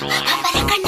暴れかな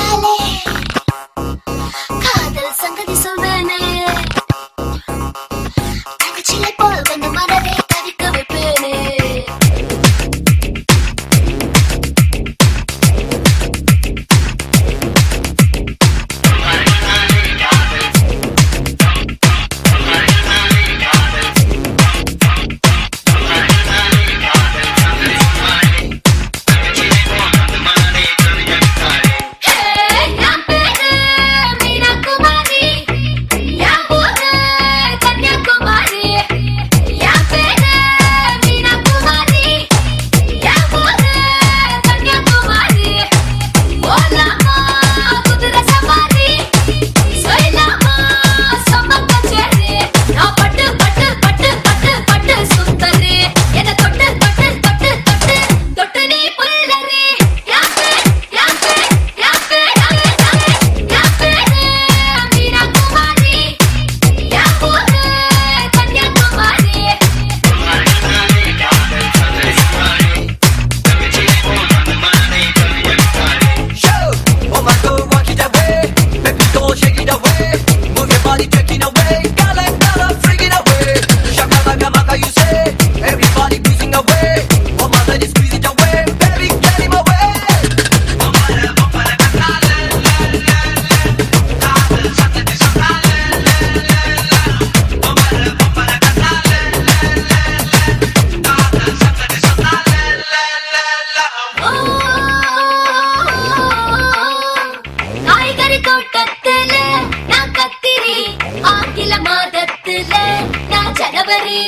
Barry.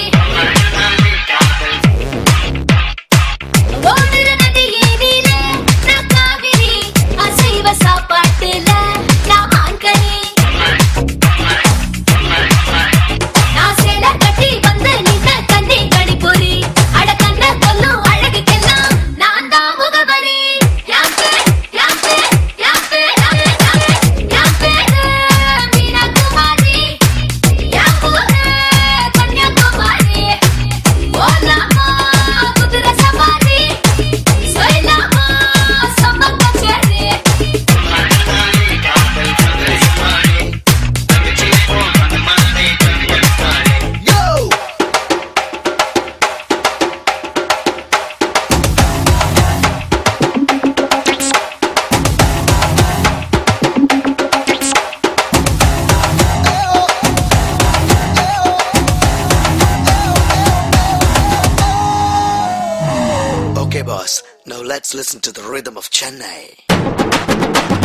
Now let's listen to the rhythm of Chennai.